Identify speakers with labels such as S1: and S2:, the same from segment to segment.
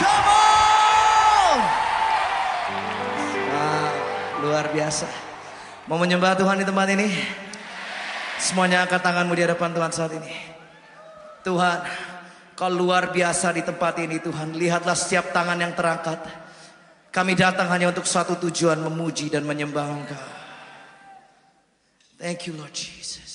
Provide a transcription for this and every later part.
S1: Come on! Wow, luar biasa. Mau menyembah Tuhan di tempat ini? Semuanya angkat tanganmu di hadapan Tuhan saat ini. Tuhan, kau luar biasa di tempat ini Tuhan. Lihatlah setiap tangan yang terangkat. Kami datang hanya untuk satu tujuan memuji dan menyembah Engkau. Thank you Lord Jesus.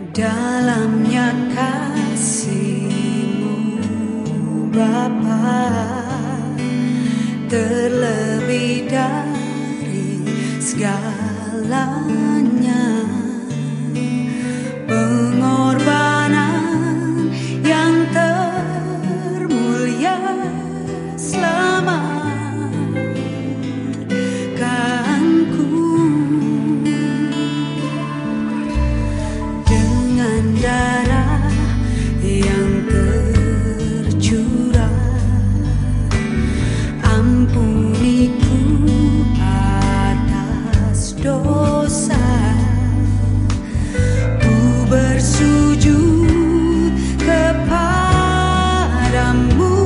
S2: Dalamnya kasihmu Bapa. Terlebih dari segalanya kepadamu